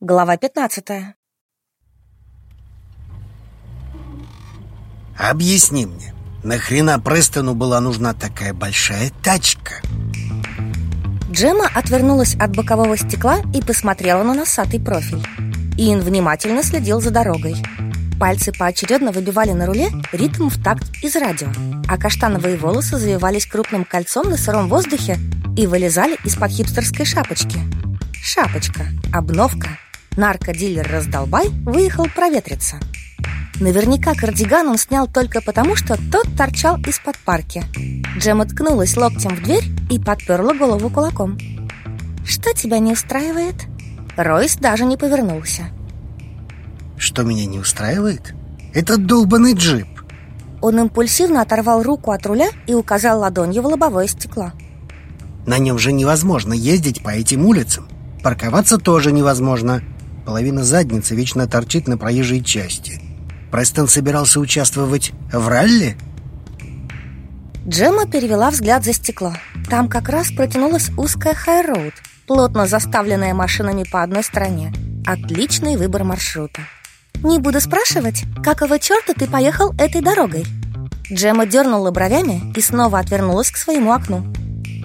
Глава 15 Объясни мне, нахрена Престону была нужна такая большая тачка? Джема отвернулась от бокового стекла и посмотрела на носатый профиль. Иэн внимательно следил за дорогой. Пальцы поочередно выбивали на руле ритм в такт из радио, а каштановые волосы завивались крупным кольцом на сыром воздухе и вылезали из-под хипстерской шапочки. Шапочка, обновка, наркодилер-раздолбай выехал проветриться. Наверняка кардиган он снял только потому, что тот торчал из-под парки. Джем ткнулась локтем в дверь и подперла голову кулаком. «Что тебя не устраивает?» Ройс даже не повернулся. Что меня не устраивает? Это долбанный джип. Он импульсивно оторвал руку от руля и указал ладонью в лобовое стекло. На нем же невозможно ездить по этим улицам. Парковаться тоже невозможно. Половина задницы вечно торчит на проезжей части. Престон собирался участвовать в ралли? Джемма перевела взгляд за стекло. Там как раз протянулась узкая хай-роуд, плотно заставленная машинами по одной стороне. Отличный выбор маршрута. «Не буду спрашивать, какого черта ты поехал этой дорогой?» Джемма дернула бровями и снова отвернулась к своему окну.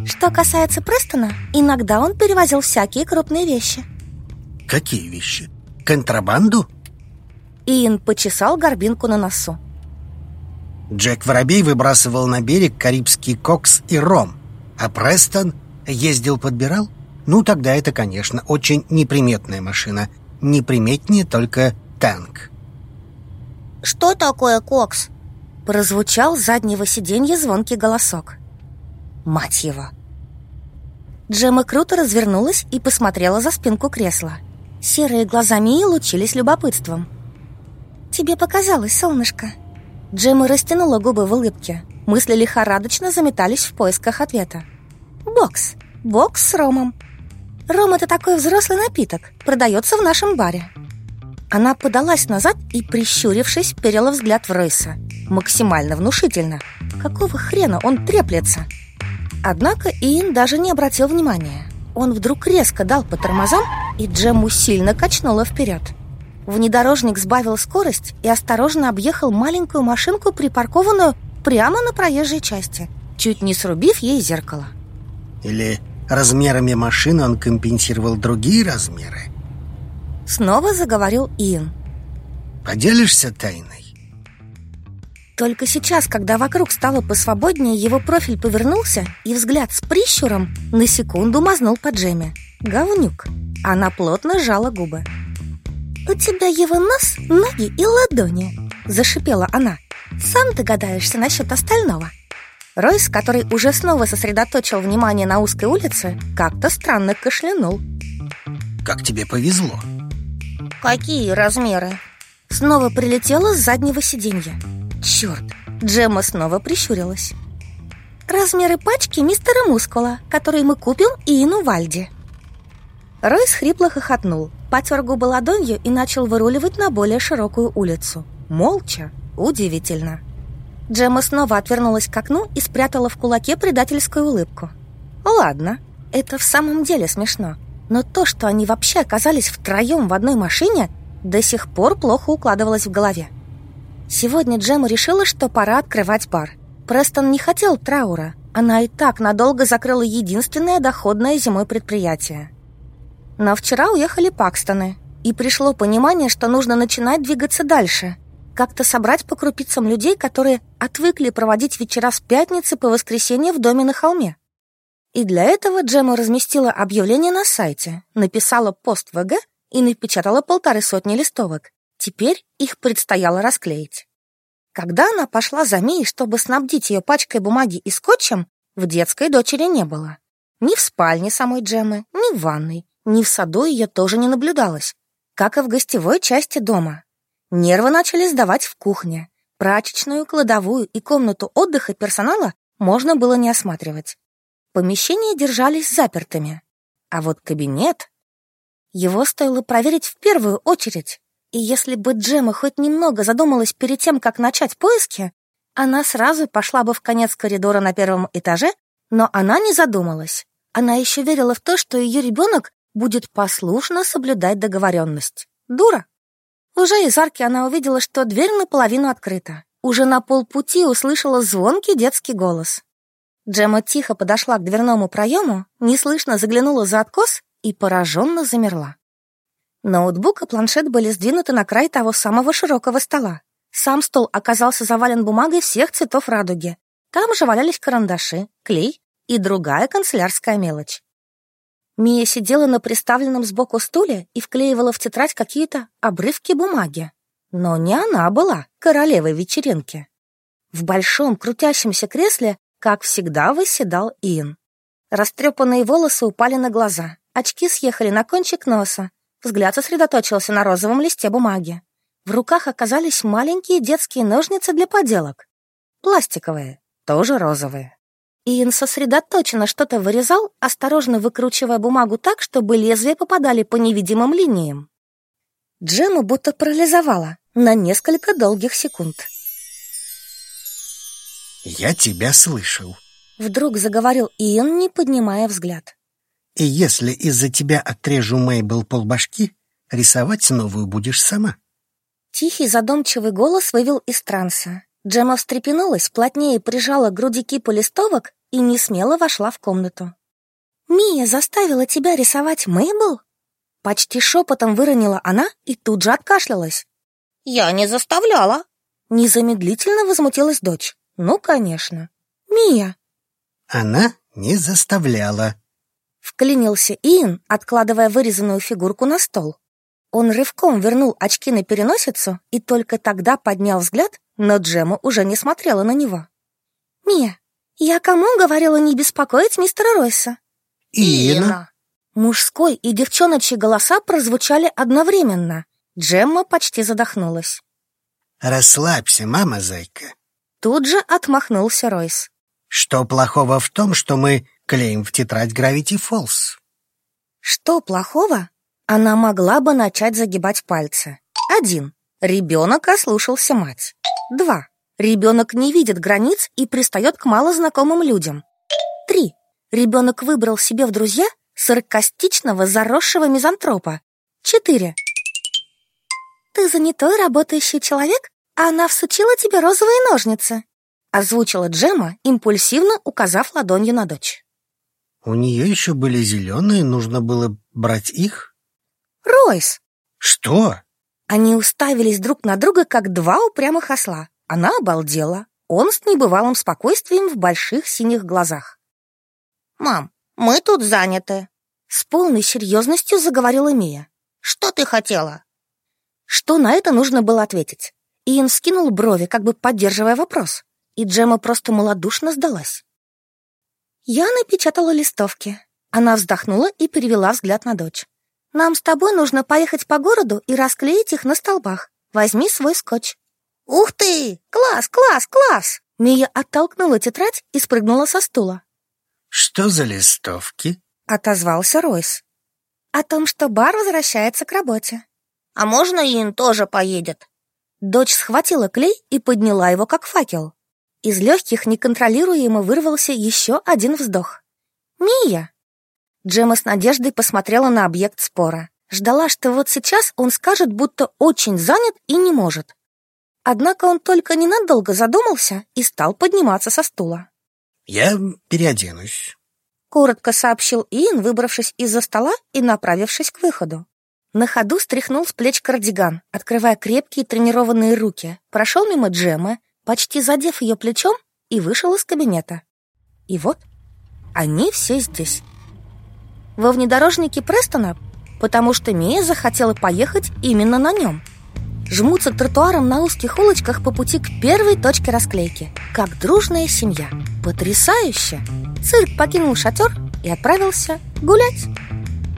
Что касается Престона, иногда он перевозил всякие крупные вещи. Какие вещи? Контрабанду? Иэн почесал горбинку на носу. Джек Воробей выбрасывал на берег карибский кокс и ром, а Престон ездил-подбирал? Ну, тогда это, конечно, очень неприметная машина. Неприметнее только танк. «Что такое кокс?» Прозвучал с заднего сиденья звонкий голосок. Мать его! Джема круто развернулась и посмотрела за спинку кресла. Серые глаза Мии лучились любопытством. «Тебе показалось, солнышко?» Джема растянула губы в улыбке. Мысли лихорадочно заметались в поисках ответа. «Бокс. Бокс с ромом. Ром — это такой взрослый напиток, продается в нашем баре». Она подалась назад и, прищурившись, перела взгляд в Ройса. Максимально внушительно. Какого хрена он треплется? Однако Иэн даже не обратил внимания. Он вдруг резко дал по тормозам, и Джему сильно качнуло вперед. Внедорожник сбавил скорость и осторожно объехал маленькую машинку, припаркованную прямо на проезжей части, чуть не срубив ей зеркало. Или размерами машины он компенсировал другие размеры? Снова заговорил Иэн. Поделишься тайной? Только сейчас, когда вокруг стало посвободнее, его профиль повернулся, и взгляд с прищуром на секунду мазнул по Джеме. Говнюк. Она плотно сжала губы. «У тебя его нос, ноги и ладони», – зашипела она. «Сам догадаешься насчет остального». Ройс, который уже снова сосредоточил внимание на узкой улице, как-то странно кашлянул. «Как тебе повезло?» «Какие размеры?» Снова прилетела с заднего сиденья. Черт, Джемма снова прищурилась. Размеры пачки мистера Мускула, который мы купим Иину Вальди. Ройс хрипло хохотнул, потер губы ладонью и начал выруливать на более широкую улицу. Молча, удивительно. Джемма снова отвернулась к окну и спрятала в кулаке предательскую улыбку. Ладно, это в самом деле смешно. Но то, что они вообще оказались втроем в одной машине, до сих пор плохо укладывалось в голове. Сегодня Джема решила, что пора открывать бар. Престон не хотел траура. Она и так надолго закрыла единственное доходное зимой предприятие. Но вчера уехали Пакстоны, и пришло понимание, что нужно начинать двигаться дальше. Как-то собрать по крупицам людей, которые отвыкли проводить вечера с пятницы по воскресенье в доме на холме. И для этого Джема разместила объявление на сайте, написала пост ВГ и напечатала полторы сотни листовок. Теперь их предстояло расклеить. Когда она пошла за Мией, чтобы снабдить ее пачкой бумаги и скотчем, в детской дочери не было. Ни в спальне самой Джемы, ни в ванной, ни в саду ее тоже не наблюдалось, как и в гостевой части дома. Нервы начали сдавать в кухне. Прачечную, кладовую и комнату отдыха персонала можно было не осматривать. Помещения держались запертыми. А вот кабинет... Его стоило проверить в первую очередь. И если бы Джема хоть немного задумалась перед тем, как начать поиски, она сразу пошла бы в конец коридора на первом этаже, но она не задумалась. Она еще верила в то, что ее ребенок будет послушно соблюдать договоренность. Дура. Уже из арки она увидела, что дверь наполовину открыта. Уже на полпути услышала звонкий детский голос. Джема тихо подошла к дверному проему, неслышно заглянула за откос и пораженно замерла. Ноутбук и планшет были сдвинуты на край того самого широкого стола. Сам стол оказался завален бумагой всех цветов радуги. Там же валялись карандаши, клей и другая канцелярская мелочь. Мия сидела на приставленном сбоку стуле и вклеивала в тетрадь какие-то обрывки бумаги. Но не она была королевой вечеринки. В большом крутящемся кресле, как всегда, восседал Иэн. Растрепанные волосы упали на глаза, очки съехали на кончик носа, Взгляд сосредоточился на розовом листе бумаги. В руках оказались маленькие детские ножницы для поделок. Пластиковые, тоже розовые. Иэн сосредоточенно что-то вырезал, осторожно выкручивая бумагу так, чтобы лезвия попадали по невидимым линиям. Джема будто парализовала на несколько долгих секунд. «Я тебя слышал», — вдруг заговорил Иэн, не поднимая взгляд. И если из-за тебя отрежу Мейбл полбашки, рисовать новую будешь сама. Тихий задумчивый голос вывел из транса. Джема встрепенулась, плотнее прижала к груди кипу листовок и не смело вошла в комнату. «Мия заставила тебя рисовать Мейбл?» Почти шепотом выронила она и тут же откашлялась. «Я не заставляла!» Незамедлительно возмутилась дочь. «Ну, конечно. Мия!» Она не заставляла, Вклинился Иэн, откладывая вырезанную фигурку на стол. Он рывком вернул очки на переносицу и только тогда поднял взгляд, но Джема уже не смотрела на него. «Мия, я кому говорила не беспокоить мистера Ройса?» «Иена». Мужской и девчоночьи голоса прозвучали одновременно. Джемма почти задохнулась. «Расслабься, мама, зайка». Тут же отмахнулся Ройс. «Что плохого в том, что мы клеим в тетрадь Gravity Falls. Что плохого? Она могла бы начать загибать пальцы. Один. Ребенок ослушался мать. Два. Ребенок не видит границ и пристает к малознакомым людям. Три. Ребенок выбрал себе в друзья саркастичного заросшего мизантропа. Четыре. Ты занятой работающий человек, а она всучила тебе розовые ножницы. Озвучила Джема, импульсивно указав ладонью на дочь. У нее еще были зеленые, нужно было брать их? Ройс! Что? Они уставились друг на друга, как два упрямых осла. Она обалдела. Он с небывалым спокойствием в больших синих глазах. «Мам, мы тут заняты», — с полной серьезностью заговорила Мия. «Что ты хотела?» Что на это нужно было ответить? Иэн скинул брови, как бы поддерживая вопрос, и Джема просто малодушно сдалась. Я напечатала листовки. Она вздохнула и перевела взгляд на дочь. Нам с тобой нужно поехать по городу и расклеить их на столбах. Возьми свой скотч. Ух ты! Класс, класс, класс! Мия оттолкнула тетрадь и спрыгнула со стула. Что за листовки? Отозвался Ройс. О том, что бар возвращается к работе. А можно Ин тоже поедет? Дочь схватила клей и подняла его как факел. Из легких неконтролируемо вырвался еще один вздох. «Мия!» Джема с надеждой посмотрела на объект спора. Ждала, что вот сейчас он скажет, будто очень занят и не может. Однако он только ненадолго задумался и стал подниматься со стула. «Я переоденусь», — коротко сообщил Иэн, выбравшись из-за стола и направившись к выходу. На ходу стряхнул с плеч кардиган, открывая крепкие тренированные руки, прошел мимо Джемы, почти задев ее плечом, и вышел из кабинета. И вот они все здесь. Во внедорожнике Престона, потому что Мия захотела поехать именно на нем. Жмутся к тротуарам на узких улочках по пути к первой точке расклейки, как дружная семья. Потрясающе! Цирк покинул шатер и отправился гулять.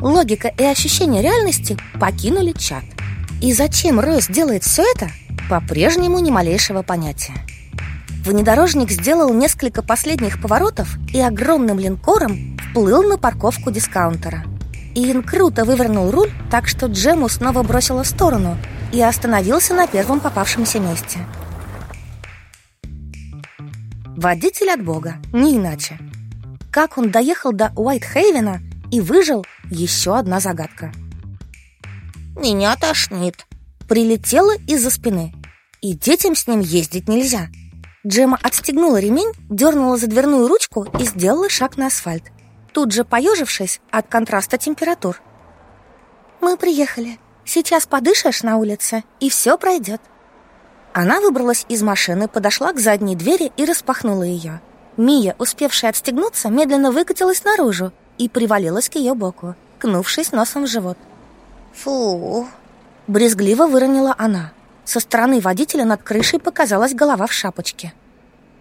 Логика и ощущение реальности покинули чат. И зачем Ройс делает все это, по-прежнему ни малейшего понятия. Внедорожник сделал несколько последних поворотов и огромным линкором вплыл на парковку дискаунтера. Иэн круто вывернул руль, так что Джему снова бросило в сторону и остановился на первом попавшемся месте. Водитель от бога, не иначе. Как он доехал до Уайт-Хейвена, и выжил еще одна загадка. Меня тошнит. Прилетела из-за спины. И детям с ним ездить нельзя. Джема отстегнула ремень, дернула за дверную ручку и сделала шаг на асфальт. Тут же поежившись от контраста температур. «Мы приехали. Сейчас подышишь на улице, и все пройдет». Она выбралась из машины, подошла к задней двери и распахнула ее. Мия, успевшая отстегнуться, медленно выкатилась наружу и привалилась к ее боку, кнувшись носом в живот. Фу. Брезгливо выронила она. Со стороны водителя над крышей показалась голова в шапочке.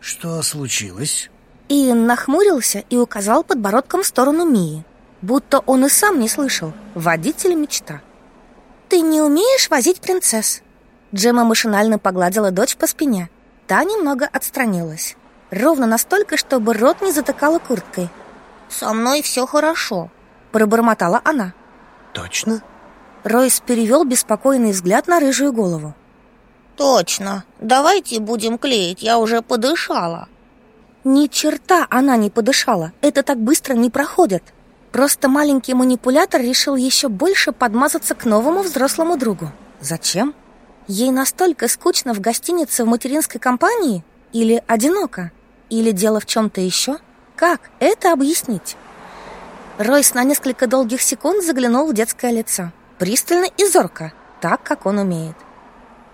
Что случилось? Иэн нахмурился и указал подбородком в сторону Мии. Будто он и сам не слышал. Водитель мечта. «Ты не умеешь возить принцесс?» Джема машинально погладила дочь по спине. Та немного отстранилась. Ровно настолько, чтобы рот не затыкала курткой. «Со мной все хорошо», — пробормотала она. Точно? Ройс перевел беспокойный взгляд на рыжую голову. «Точно. Давайте будем клеить, я уже подышала». Ни черта она не подышала. Это так быстро не проходит. Просто маленький манипулятор решил еще больше подмазаться к новому взрослому другу. Зачем? Ей настолько скучно в гостинице в материнской компании? Или одиноко? Или дело в чем-то еще? Как это объяснить? Ройс на несколько долгих секунд заглянул в детское лицо. Пристально и зорко, так, как он умеет.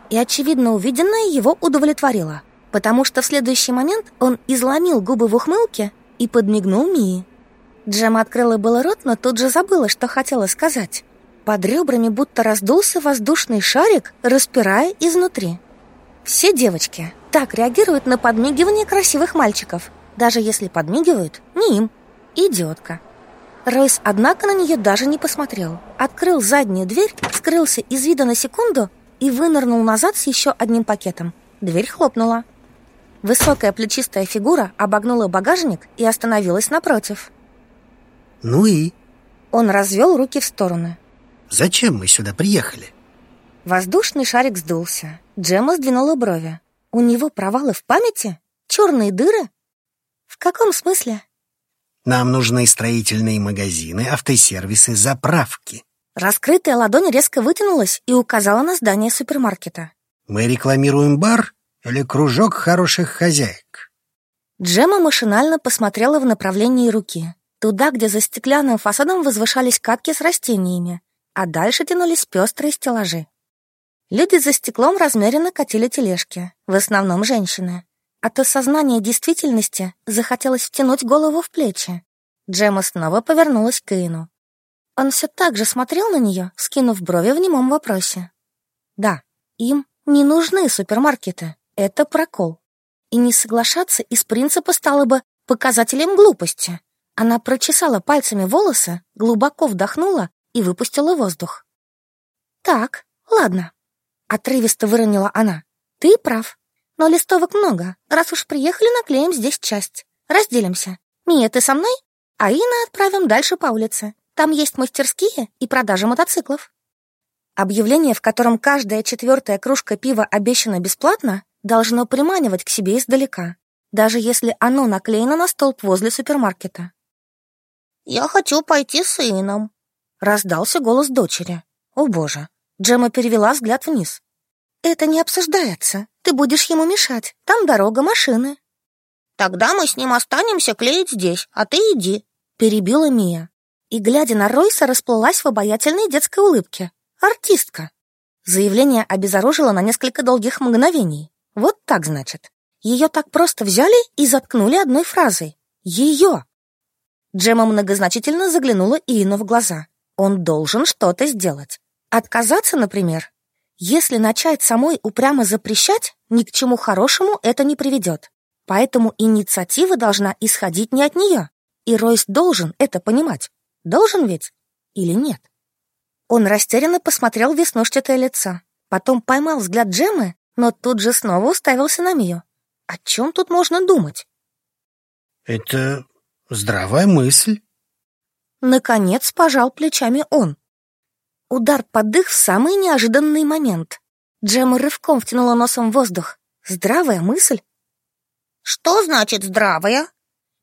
И, очевидно, увиденное его удовлетворило, потому что в следующий момент он изломил губы в ухмылке и подмигнул Мии. Джема открыла было рот, но тут же забыла, что хотела сказать. Под ребрами будто раздулся воздушный шарик, распирая изнутри. Все девочки так реагируют на подмигивание красивых мальчиков, даже если подмигивают не им. Идиотка. Ройс, однако, на нее даже не посмотрел. Открыл заднюю дверь, скрылся из вида на секунду и вынырнул назад с еще одним пакетом. Дверь хлопнула. Высокая плечистая фигура обогнула багажник и остановилась напротив. Ну и? Он развел руки в стороны. Зачем мы сюда приехали? Воздушный шарик сдулся. Джема сдвинула брови. У него провалы в памяти? Черные дыры? В каком смысле? Нам нужны строительные магазины, автосервисы, заправки. Раскрытая ладонь резко вытянулась и указала на здание супермаркета. Мы рекламируем бар или кружок хороших хозяек? Джема машинально посмотрела в направлении руки. Туда, где за стеклянным фасадом возвышались катки с растениями, а дальше тянулись пестрые стеллажи. Люди за стеклом размеренно катили тележки, в основном женщины. От осознания действительности захотелось втянуть голову в плечи. Джема снова повернулась к Эйну. Он все так же смотрел на нее, скинув брови в немом вопросе. Да, им не нужны супермаркеты. Это прокол. И не соглашаться из принципа стало бы показателем глупости. Она прочесала пальцами волосы, глубоко вдохнула и выпустила воздух. «Так, ладно», — отрывисто выронила она. «Ты прав. Но листовок много. Раз уж приехали, наклеим здесь часть. Разделимся. Мия, ты со мной? А Ина отправим дальше по улице. Там есть мастерские и продажа мотоциклов. Объявление, в котором каждая четвертая кружка пива обещана бесплатно, должно приманивать к себе издалека, даже если оно наклеено на столб возле супермаркета. «Я хочу пойти с сыном», — раздался голос дочери. «О боже!» Джема перевела взгляд вниз. «Это не обсуждается. Ты будешь ему мешать. Там дорога, машины». «Тогда мы с ним останемся клеить здесь, а ты иди», — перебила Мия. И, глядя на Ройса, расплылась в обаятельной детской улыбке. «Артистка». Заявление обезоружило на несколько долгих мгновений. Вот так, значит. Ее так просто взяли и заткнули одной фразой. Ее. Джема многозначительно заглянула Иину в глаза. Он должен что-то сделать. Отказаться, например, если начать самой упрямо запрещать, ни к чему хорошему это не приведет. Поэтому инициатива должна исходить не от нее. И Ройс должен это понимать. Должен ведь? Или нет? Он растерянно посмотрел в веснушчатое лицо. Потом поймал взгляд Джемы, но тут же снова уставился на Мию. О чем тут можно думать? Это здравая мысль. Наконец пожал плечами он. Удар под дых в самый неожиданный момент. Джема рывком втянула носом в воздух. Здравая мысль. «Что значит здравая?»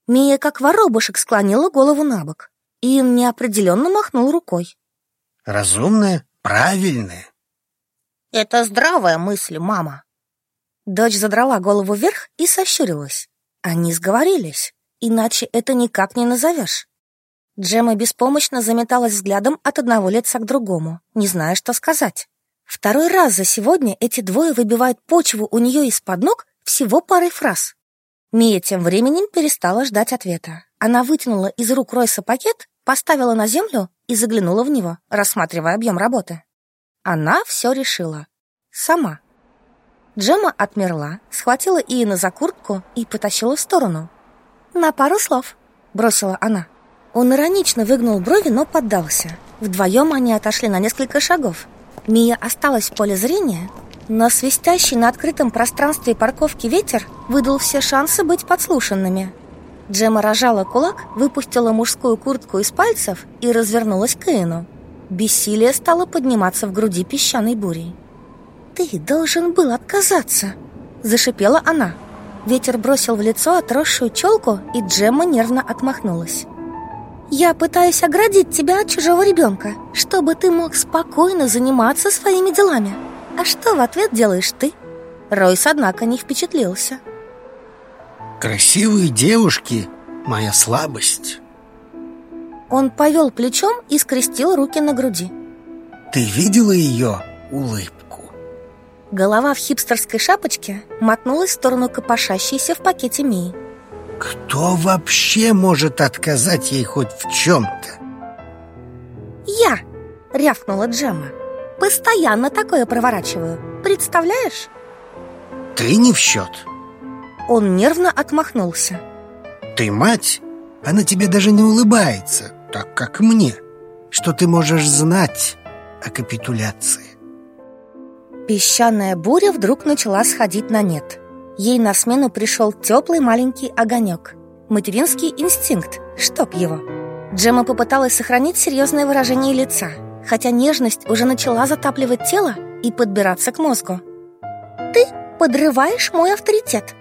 Мия, как воробушек, склонила голову на бок. Иэн неопределенно махнул рукой. Разумная, правильная. Это здравая мысль, мама. Дочь задрала голову вверх и сощурилась. Они сговорились, иначе это никак не назовешь. Джема беспомощно заметалась взглядом от одного лица к другому, не зная, что сказать. Второй раз за сегодня эти двое выбивают почву у нее из-под ног всего парой фраз. Мия тем временем перестала ждать ответа. Она вытянула из рук Ройса пакет, поставила на землю и заглянула в него, рассматривая объем работы. Она все решила. Сама. Джема отмерла, схватила Иена за куртку и потащила в сторону. «На пару слов», — бросила она. Он иронично выгнул брови, но поддался. Вдвоем они отошли на несколько шагов. Мия осталась в поле зрения, но свистящий на открытом пространстве парковки ветер выдал все шансы быть подслушанными. Джема рожала кулак, выпустила мужскую куртку из пальцев и развернулась к Эйну. Бессилие стало подниматься в груди песчаной бурей. «Ты должен был отказаться!» – зашипела она. Ветер бросил в лицо отросшую челку, и Джемма нервно отмахнулась. «Я пытаюсь оградить тебя от чужого ребенка, чтобы ты мог спокойно заниматься своими делами. А что в ответ делаешь ты?» Ройс, однако, не впечатлился. Красивые девушки — моя слабость. Он повел плечом и скрестил руки на груди. Ты видела ее улыбку? Голова в хипстерской шапочке мотнулась в сторону копошащейся в пакете Мии. Кто вообще может отказать ей хоть в чем-то? Я, рявкнула Джемма. Постоянно такое проворачиваю. Представляешь? Ты не в счет. Он нервно отмахнулся. Ты мать? Она тебе даже не улыбается, так как мне. Что ты можешь знать о капитуляции? Песчаная буря вдруг начала сходить на нет. Ей на смену пришел теплый маленький огонек. Материнский инстинкт, чтоб его. Джема попыталась сохранить серьезное выражение лица, хотя нежность уже начала затапливать тело и подбираться к мозгу. «Ты подрываешь мой авторитет!»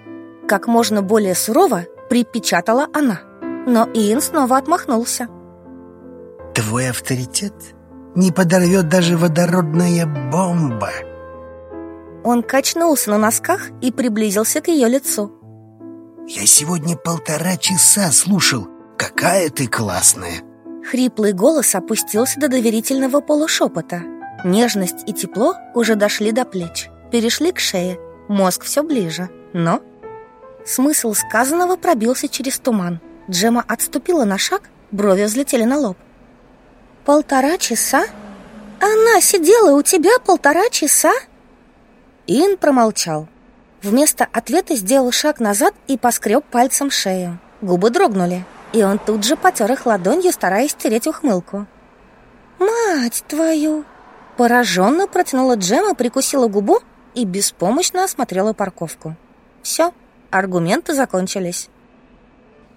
Как можно более сурово припечатала она. Но Иэн снова отмахнулся. Твой авторитет не подорвет даже водородная бомба. Он качнулся на носках и приблизился к ее лицу. Я сегодня полтора часа слушал, какая ты классная. Хриплый голос опустился до доверительного полушепота. Нежность и тепло уже дошли до плеч, перешли к шее, мозг все ближе, но... Смысл сказанного пробился через туман. Джема отступила на шаг, брови взлетели на лоб. «Полтора часа? Она сидела у тебя полтора часа?» Ин промолчал. Вместо ответа сделал шаг назад и поскреб пальцем шею. Губы дрогнули, и он тут же потер их ладонью, стараясь стереть ухмылку. «Мать твою!» Пораженно протянула Джема, прикусила губу и беспомощно осмотрела парковку. «Все, аргументы закончились».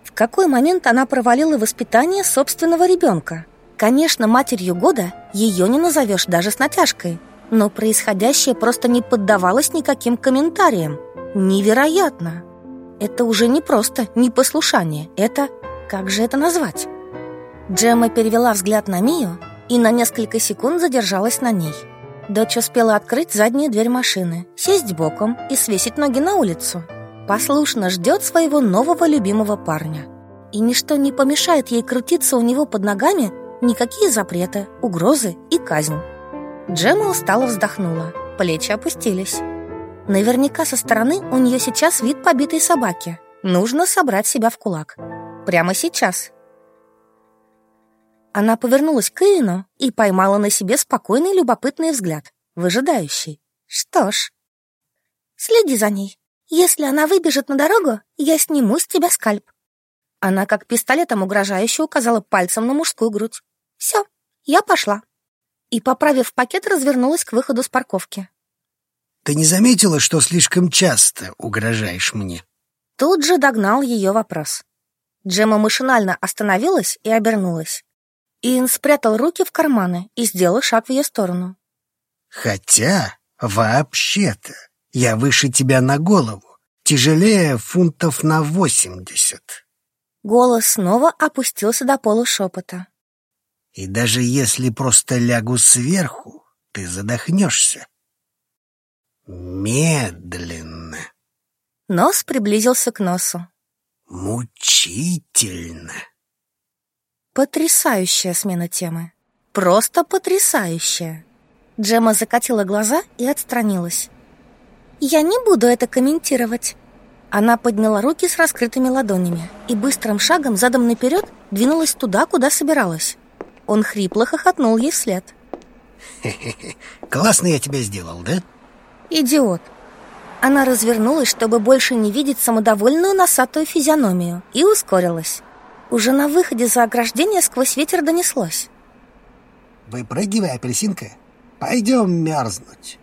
В какой момент она провалила воспитание собственного ребенка? Конечно, матерью года ее не назовешь даже с натяжкой, но происходящее просто не поддавалось никаким комментариям. Невероятно! Это уже не просто непослушание, это... как же это назвать? Джемма перевела взгляд на Мию и на несколько секунд задержалась на ней. Дочь успела открыть заднюю дверь машины, сесть боком и свесить ноги на улицу. Послушно ждет своего нового любимого парня. И ничто не помешает ей крутиться у него под ногами Никакие запреты, угрозы и казнь. Джема устало вздохнула, плечи опустились. Наверняка со стороны у нее сейчас вид побитой собаки. Нужно собрать себя в кулак. Прямо сейчас. Она повернулась к Иину и поймала на себе спокойный любопытный взгляд, выжидающий. Что ж, следи за ней. Если она выбежит на дорогу, я сниму с тебя скальп. Она как пистолетом угрожающе указала пальцем на мужскую грудь. «Все, я пошла». И, поправив пакет, развернулась к выходу с парковки. «Ты не заметила, что слишком часто угрожаешь мне?» Тут же догнал ее вопрос. Джема машинально остановилась и обернулась. Иэн спрятал руки в карманы и сделал шаг в ее сторону. «Хотя, вообще-то, я выше тебя на голову, тяжелее фунтов на восемьдесят». Голос снова опустился до полушепота. И даже если просто лягу сверху, ты задохнешься. Медленно. Нос приблизился к носу. Мучительно. Потрясающая смена темы. Просто потрясающая. Джема закатила глаза и отстранилась. «Я не буду это комментировать». Она подняла руки с раскрытыми ладонями и быстрым шагом задом наперед двинулась туда, куда собиралась. Он хрипло хохотнул ей вслед. Классно я тебя сделал, да? Идиот. Она развернулась, чтобы больше не видеть самодовольную носатую физиономию, и ускорилась. Уже на выходе за ограждение сквозь ветер донеслось. Выпрыгивай, апельсинка. Пойдем мерзнуть.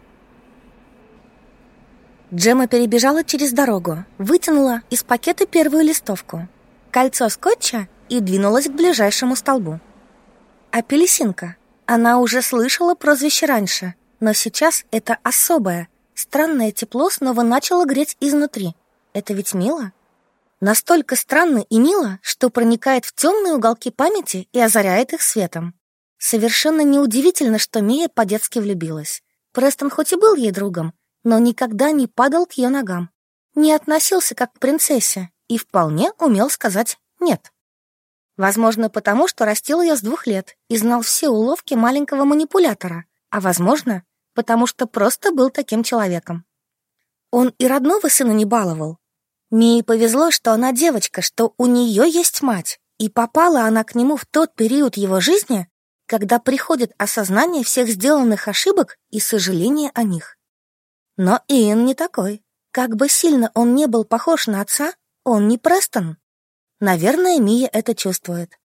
Джема перебежала через дорогу, вытянула из пакета первую листовку, кольцо скотча и двинулась к ближайшему столбу. Апельсинка. Она уже слышала прозвище раньше, но сейчас это особое, странное тепло снова начало греть изнутри. Это ведь мило? Настолько странно и мило, что проникает в темные уголки памяти и озаряет их светом. Совершенно неудивительно, что Мия по-детски влюбилась. Престон хоть и был ей другом, но никогда не падал к ее ногам. Не относился как к принцессе и вполне умел сказать «нет». Возможно, потому что растил ее с двух лет и знал все уловки маленького манипулятора, а возможно, потому что просто был таким человеком. Он и родного сына не баловал. Мии повезло, что она девочка, что у нее есть мать, и попала она к нему в тот период его жизни, когда приходит осознание всех сделанных ошибок и сожаление о них. Но Иэн не такой. Как бы сильно он не был похож на отца, он не Престон. Наверное, Мия это чувствует.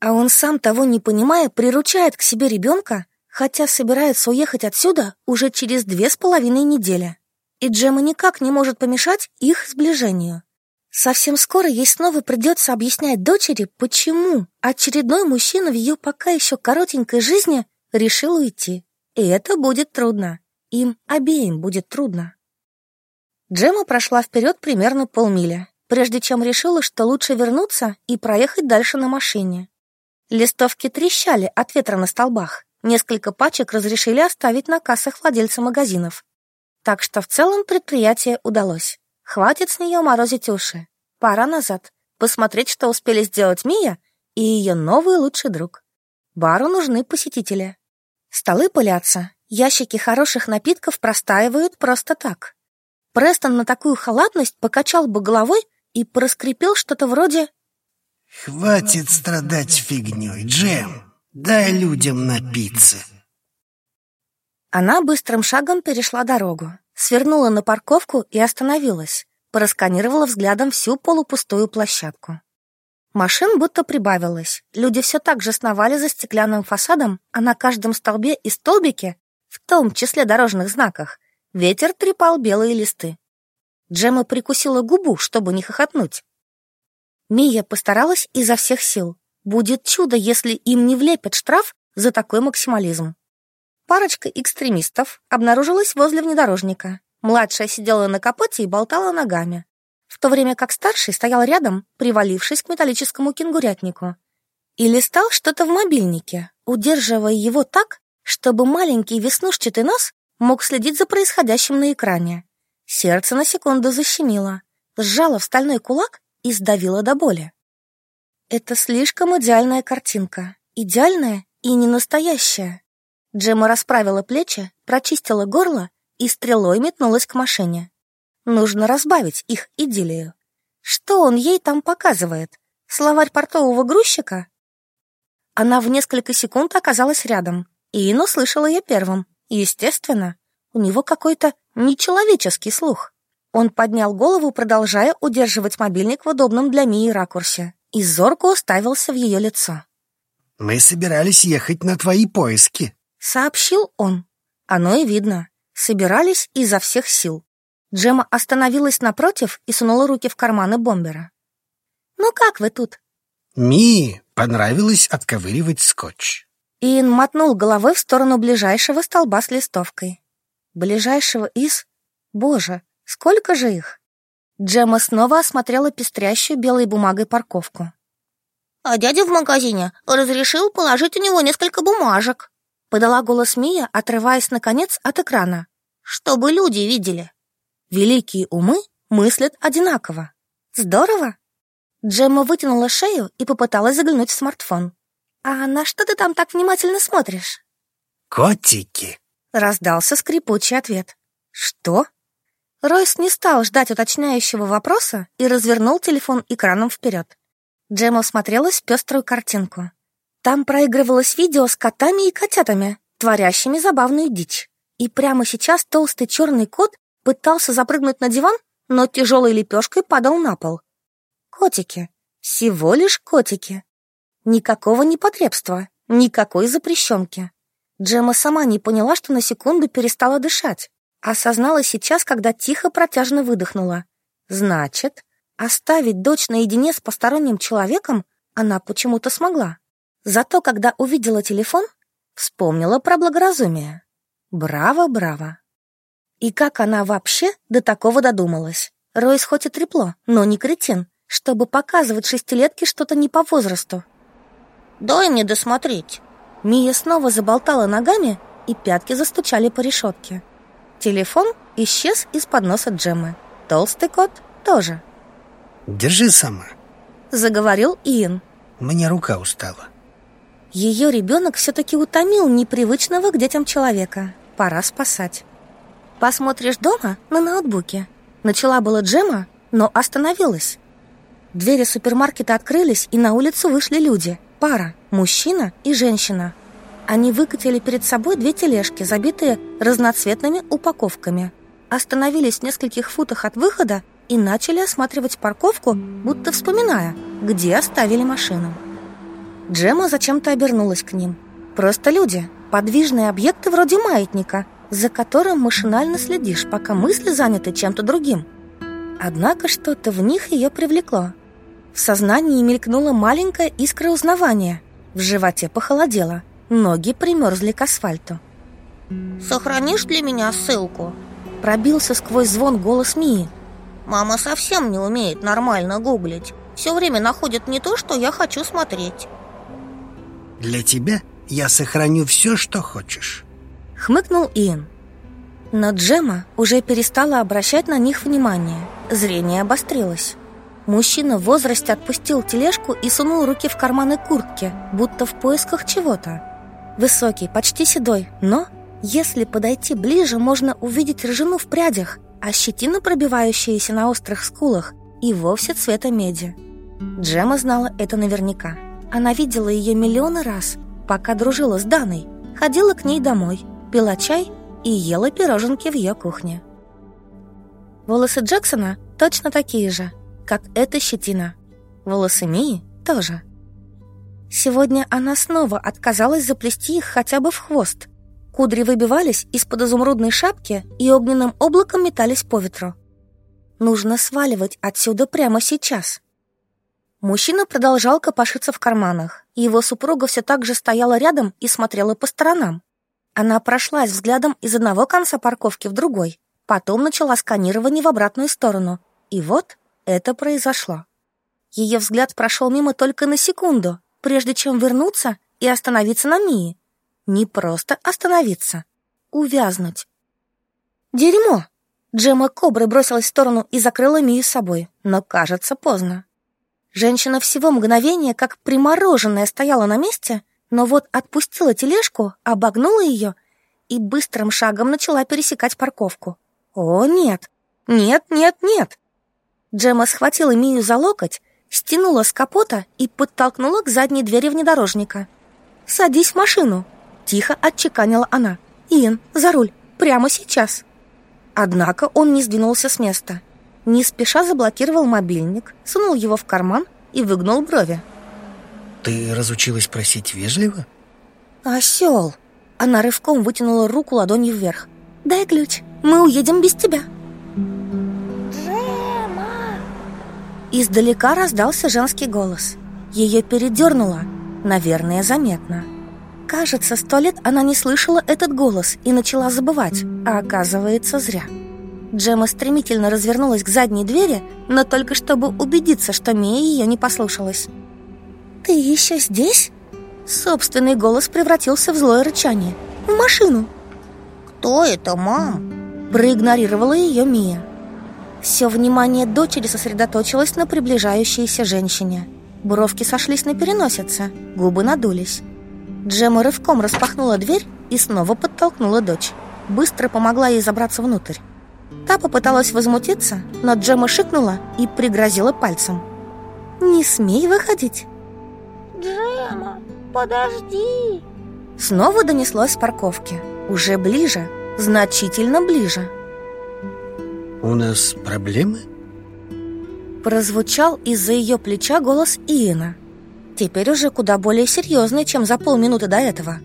А он сам того не понимая, приручает к себе ребенка, хотя собирается уехать отсюда уже через две с половиной недели. И Джема никак не может помешать их сближению. Совсем скоро ей снова придется объяснять дочери, почему очередной мужчина в ее пока еще коротенькой жизни решил уйти. И это будет трудно. Им обеим будет трудно. Джема прошла вперед примерно полмили, прежде чем решила, что лучше вернуться и проехать дальше на машине. Листовки трещали от ветра на столбах. Несколько пачек разрешили оставить на кассах владельца магазинов. Так что в целом предприятие удалось. Хватит с нее морозить уши. Пора назад. Посмотреть, что успели сделать Мия и ее новый лучший друг. Бару нужны посетители. Столы пылятся, ящики хороших напитков простаивают просто так. Престон на такую халатность покачал бы головой и проскрипел что-то вроде «Хватит страдать фигней, Джем! Дай людям напиться!» Она быстрым шагом перешла дорогу, свернула на парковку и остановилась, просканировала взглядом всю полупустую площадку. Машин будто прибавилось. Люди все так же сновали за стеклянным фасадом, а на каждом столбе и столбике, в том числе дорожных знаках, ветер трепал белые листы. Джема прикусила губу, чтобы не хохотнуть. Мия постаралась изо всех сил. Будет чудо, если им не влепят штраф за такой максимализм. Парочка экстремистов обнаружилась возле внедорожника. Младшая сидела на капоте и болтала ногами, в то время как старший стоял рядом, привалившись к металлическому кенгурятнику, и листал что-то в мобильнике, удерживая его так, чтобы маленький веснушчатый нос мог следить за происходящим на экране. Сердце на секунду защемило, сжало в стальной кулак и сдавило до боли. Это слишком идеальная картинка. Идеальная и не настоящая. Джема расправила плечи, прочистила горло и стрелой метнулась к машине. Нужно разбавить их идиллию. Что он ей там показывает? Словарь портового грузчика? Она в несколько секунд оказалась рядом, и Ин услышала ее первым. Естественно, у него какой-то нечеловеческий слух. Он поднял голову, продолжая удерживать мобильник в удобном для Мии ракурсе, и зорко уставился в ее лицо. «Мы собирались ехать на твои поиски», — сообщил он. Оно и видно. Собирались изо всех сил. Джема остановилась напротив и сунула руки в карманы бомбера. «Ну как вы тут?» Мии понравилось отковыривать скотч. Иэн мотнул головой в сторону ближайшего столба с листовкой. Ближайшего из... Боже, сколько же их? Джема снова осмотрела пестрящую белой бумагой парковку. А дядя в магазине разрешил положить у него несколько бумажек. Подала голос Мия, отрываясь, наконец, от экрана. Чтобы люди видели. Великие умы мыслят одинаково. Здорово. Джемма вытянула шею и попыталась заглянуть в смартфон. «А на что ты там так внимательно смотришь?» «Котики!» — раздался скрипучий ответ. «Что?» Ройс не стал ждать уточняющего вопроса и развернул телефон экраном вперед. Джемма смотрелась в пеструю картинку. Там проигрывалось видео с котами и котятами, творящими забавную дичь. И прямо сейчас толстый черный кот пытался запрыгнуть на диван, но тяжелой лепешкой падал на пол. Котики. Всего лишь котики. Никакого непотребства, никакой запрещенки. Джема сама не поняла, что на секунду перестала дышать. Осознала сейчас, когда тихо протяжно выдохнула. Значит, оставить дочь наедине с посторонним человеком она почему-то смогла. Зато когда увидела телефон, вспомнила про благоразумие. Браво, браво. И как она вообще до такого додумалась? Ройс хоть и трепло, но не кретин, чтобы показывать шестилетке что-то не по возрасту. «Дай мне досмотреть». Мия снова заболтала ногами, и пятки застучали по решетке. Телефон исчез из-под носа Джеммы. Толстый кот тоже. «Держи сама», — заговорил Иэн. «Мне рука устала». Ее ребенок все-таки утомил непривычного к детям человека. Пора спасать. «Посмотришь дома на ноутбуке?» Начала была Джема, но остановилась. Двери супермаркета открылись, и на улицу вышли люди. Пара, мужчина и женщина. Они выкатили перед собой две тележки, забитые разноцветными упаковками. Остановились в нескольких футах от выхода и начали осматривать парковку, будто вспоминая, где оставили машину. Джема зачем-то обернулась к ним. Просто люди, подвижные объекты вроде маятника, за которым машинально следишь, пока мысли заняты чем-то другим. Однако что-то в них ее привлекло. В сознании мелькнула маленькая искра узнавания. В животе похолодело. Ноги примерзли к асфальту. «Сохранишь для меня ссылку?» Пробился сквозь звон голос Мии. «Мама совсем не умеет нормально гуглить. Все время находит не то, что я хочу смотреть». «Для тебя я сохраню все, что хочешь», — хмыкнул Иэн. Но Джема уже перестала обращать на них внимание. Зрение обострилось. Мужчина в возрасте отпустил тележку и сунул руки в карманы куртки, будто в поисках чего-то. Высокий, почти седой, но, если подойти ближе, можно увидеть рыжину в прядях, а щетина, пробивающаяся на острых скулах, и вовсе цвета меди. Джема знала это наверняка. Она видела ее миллионы раз, пока дружила с Даной, ходила к ней домой, пила чай и ела пироженки в ее кухне. Волосы Джексона точно такие же, как эта щетина. Волосы Мии тоже. Сегодня она снова отказалась заплести их хотя бы в хвост. Кудри выбивались из-под изумрудной шапки и огненным облаком метались по ветру. Нужно сваливать отсюда прямо сейчас. Мужчина продолжал копошиться в карманах. Его супруга все так же стояла рядом и смотрела по сторонам. Она прошлась взглядом из одного конца парковки в другой, потом начала сканирование в обратную сторону. И вот это произошло. Ее взгляд прошел мимо только на секунду, прежде чем вернуться и остановиться на Мии. Не просто остановиться, увязнуть. Дерьмо! Джема Кобры бросилась в сторону и закрыла Мию собой, но, кажется, поздно. Женщина всего мгновения, как примороженная, стояла на месте, но вот отпустила тележку, обогнула ее и быстрым шагом начала пересекать парковку. О, нет! Нет, нет, нет! Джема схватила Мию за локоть, стянула с капота и подтолкнула к задней двери внедорожника. «Садись в машину!» — тихо отчеканила она. «Иэн, за руль, прямо сейчас!» Однако он не сдвинулся с места. Не спеша заблокировал мобильник, сунул его в карман и выгнул брови. «Ты разучилась просить вежливо?» «Осел!» Она рывком вытянула руку ладонью вверх. «Дай ключ, мы уедем без тебя!» Издалека раздался женский голос. Ее передернуло, наверное, заметно. Кажется, сто лет она не слышала этот голос и начала забывать, а оказывается, зря. Джема стремительно развернулась к задней двери, но только чтобы убедиться, что Мия ее не послушалась. Ты еще здесь? Собственный голос превратился в злое рычание. В машину. Кто это, мам? Проигнорировала ее Мия. Все внимание дочери сосредоточилось на приближающейся женщине. Бровки сошлись на переносице, губы надулись. Джема рывком распахнула дверь и снова подтолкнула дочь. Быстро помогла ей забраться внутрь. Та попыталась возмутиться, но Джема шикнула и пригрозила пальцем. «Не смей выходить!» «Джема, подожди!» Снова донеслось с парковки. Уже ближе, значительно ближе. «У нас проблемы?» Прозвучал из-за ее плеча голос Иена. Теперь уже куда более серьезный, чем за полминуты до этого.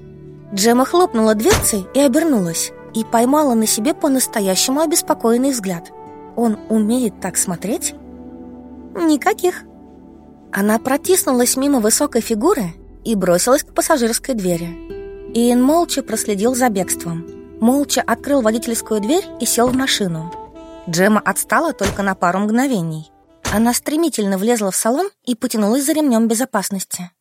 Джема хлопнула дверцей и обернулась, и поймала на себе по-настоящему обеспокоенный взгляд. Он умеет так смотреть? Никаких. Она протиснулась мимо высокой фигуры и бросилась к пассажирской двери. Иэн молча проследил за бегством. Молча открыл водительскую дверь и сел в машину. Джема отстала только на пару мгновений. Она стремительно влезла в салон и потянулась за ремнем безопасности.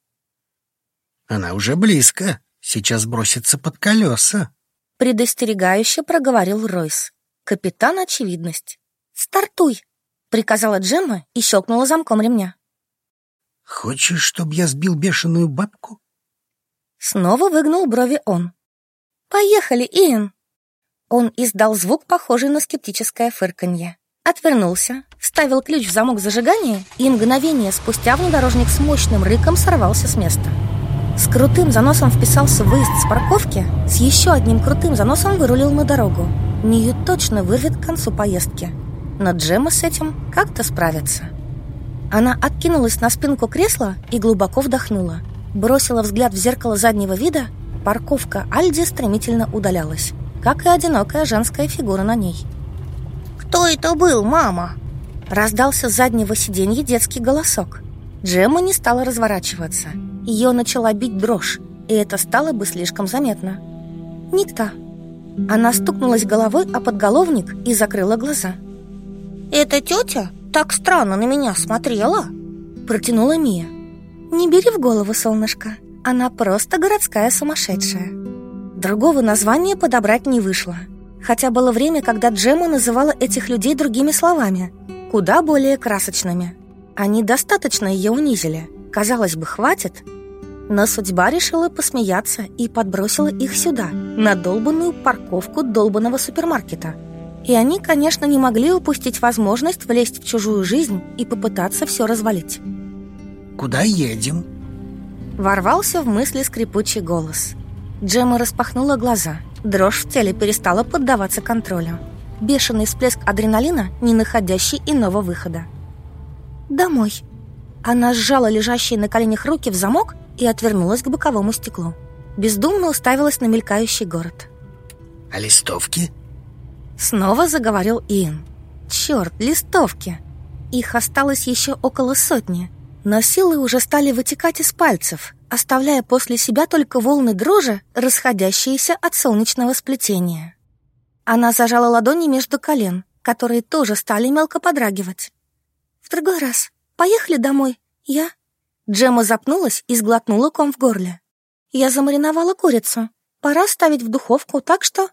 «Она уже близко. Сейчас бросится под колеса», — предостерегающе проговорил Ройс. Капитан Очевидность. «Стартуй!» — приказала Джемма и щелкнула замком ремня. «Хочешь, чтобы я сбил бешеную бабку?» Снова выгнул брови он. «Поехали, Иэн!» Он издал звук, похожий на скептическое фырканье. Отвернулся, вставил ключ в замок зажигания, и мгновение спустя внедорожник с мощным рыком сорвался с места. С крутым заносом вписался выезд с парковки, с еще одним крутым заносом вырулил на дорогу. Мию точно вырвет к концу поездки. Но Джема с этим как-то справится. Она откинулась на спинку кресла и глубоко вдохнула. Бросила взгляд в зеркало заднего вида. Парковка Альди стремительно удалялась, как и одинокая женская фигура на ней. «Кто это был, мама?» Раздался с заднего сиденья детский голосок. Джемма не стала разворачиваться. Ее начала бить дрожь, и это стало бы слишком заметно. Никто. Она стукнулась головой о подголовник и закрыла глаза. «Эта тетя так странно на меня смотрела?» Протянула Мия. «Не бери в голову, солнышко. Она просто городская сумасшедшая». Другого названия подобрать не вышло. Хотя было время, когда Джема называла этих людей другими словами, куда более красочными. Они достаточно ее унизили. Казалось бы, хватит. Но судьба решила посмеяться и подбросила их сюда, на долбанную парковку долбанного супермаркета. И они, конечно, не могли упустить возможность влезть в чужую жизнь и попытаться все развалить. «Куда едем?» Ворвался в мысли скрипучий голос. Джема распахнула глаза – Дрожь в теле перестала поддаваться контролю. Бешеный всплеск адреналина, не находящий иного выхода. «Домой». Она сжала лежащие на коленях руки в замок и отвернулась к боковому стеклу. Бездумно уставилась на мелькающий город. «А листовки?» Снова заговорил Иэн. «Черт, листовки!» Их осталось еще около сотни, но силы уже стали вытекать из пальцев, оставляя после себя только волны дрожи, расходящиеся от солнечного сплетения. Она зажала ладони между колен, которые тоже стали мелко подрагивать. «В другой раз. Поехали домой. Я...» Джема запнулась и сглотнула ком в горле. «Я замариновала курицу. Пора ставить в духовку, так что...»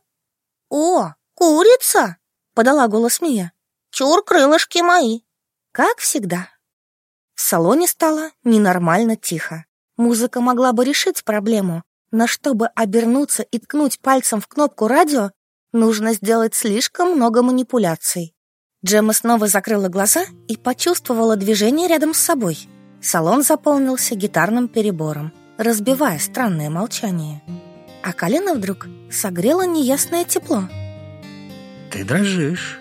«О, курица!» — подала голос Мия. «Чур, крылышки мои!» Как всегда. В салоне стало ненормально тихо. Музыка могла бы решить проблему, но чтобы обернуться и ткнуть пальцем в кнопку радио, нужно сделать слишком много манипуляций. Джемма снова закрыла глаза и почувствовала движение рядом с собой. Салон заполнился гитарным перебором, разбивая странное молчание. А колено вдруг согрело неясное тепло. «Ты дрожишь».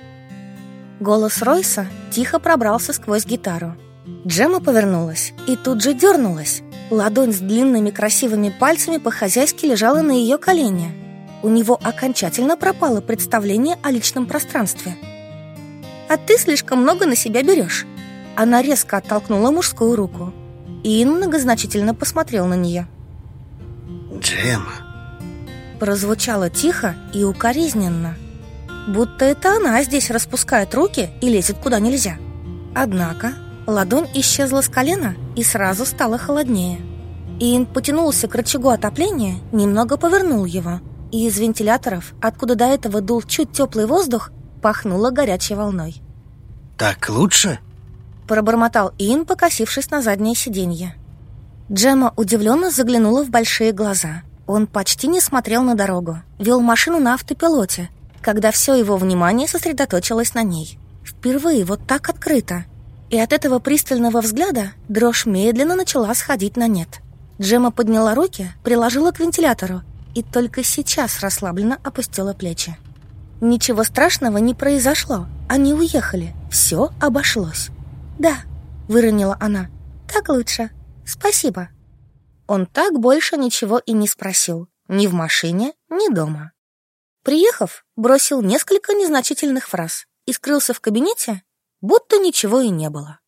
Голос Ройса тихо пробрался сквозь гитару. Джемма повернулась и тут же дернулась. Ладонь с длинными красивыми пальцами по-хозяйски лежала на ее колене. У него окончательно пропало представление о личном пространстве. «А ты слишком много на себя берешь». Она резко оттолкнула мужскую руку. Ин многозначительно посмотрел на нее. «Джема». Прозвучало тихо и укоризненно. Будто это она здесь распускает руки и лезет куда нельзя. Однако Ладонь исчезла с колена и сразу стало холоднее. Иэн потянулся к рычагу отопления, немного повернул его, и из вентиляторов, откуда до этого дул чуть теплый воздух, пахнуло горячей волной. «Так лучше?» Пробормотал Иэн, покосившись на заднее сиденье. Джема удивленно заглянула в большие глаза. Он почти не смотрел на дорогу, вел машину на автопилоте, когда все его внимание сосредоточилось на ней. Впервые вот так открыто. И от этого пристального взгляда дрожь медленно начала сходить на нет. Джема подняла руки, приложила к вентилятору и только сейчас расслабленно опустила плечи. Ничего страшного не произошло. Они уехали. Все обошлось. «Да», — выронила она. «Так лучше. Спасибо». Он так больше ничего и не спросил. Ни в машине, ни дома. Приехав, бросил несколько незначительных фраз и скрылся в кабинете, будто ничего и не было.